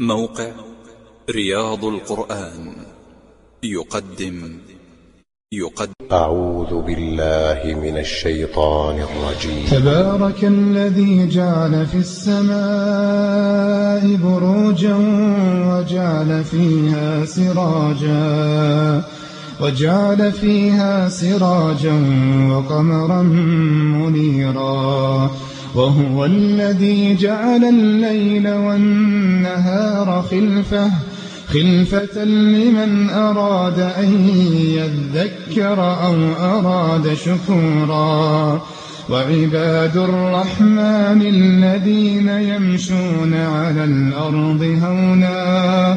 موقع رياض القرآن. يقدم. يقدم. أعوذ بالله من الشيطان الرجيم. تبارك الذي جعل في السماء بروجا وجعل فيها سراجا وجعل فيها سراجا وقمرا منيرا. وهو الذي جعل الليل والنهار خلفة خلفة لمن أراد أن يذكر أو أراد شكورا. وعباد الرحمن الذين يمشون على الأرض هونا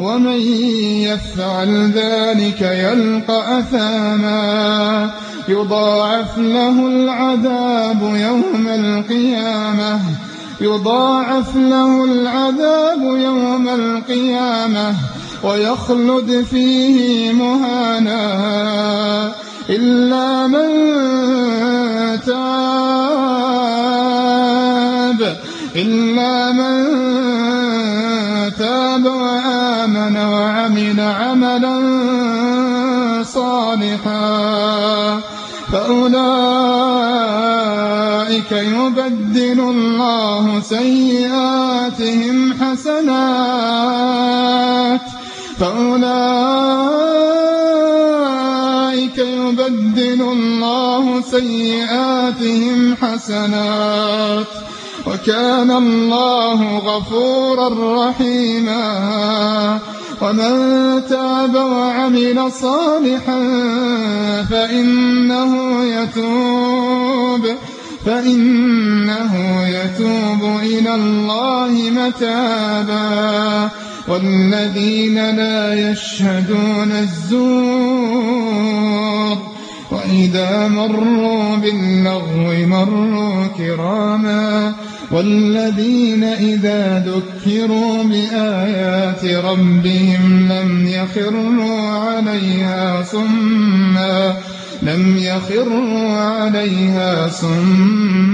ومن يفعل ذلك يلقى أثاما. يضاعف له العذاب يوم القيامة. يضاعف له العذاب يوم القيامة. ويخلد فيه مهانا. إلا من تاب إلا من تاب وآمن وعمل عملا صالحا فأولئك يبدل الله سيئاتهم حسنات فأولئك يبدل الله سيئاتهم حسنات وكان الله غفورا رحيما. ومن تاب وعمل صالحا فإنه يتوب. فإنه يتوب إلى الله متابا. والذين لا يشهدون الزور. وإذا مروا باللغو مروا كراما والذين إذا ذكروا بآيات ربهم لم يخروا عليها صما لم يخروا عليها صما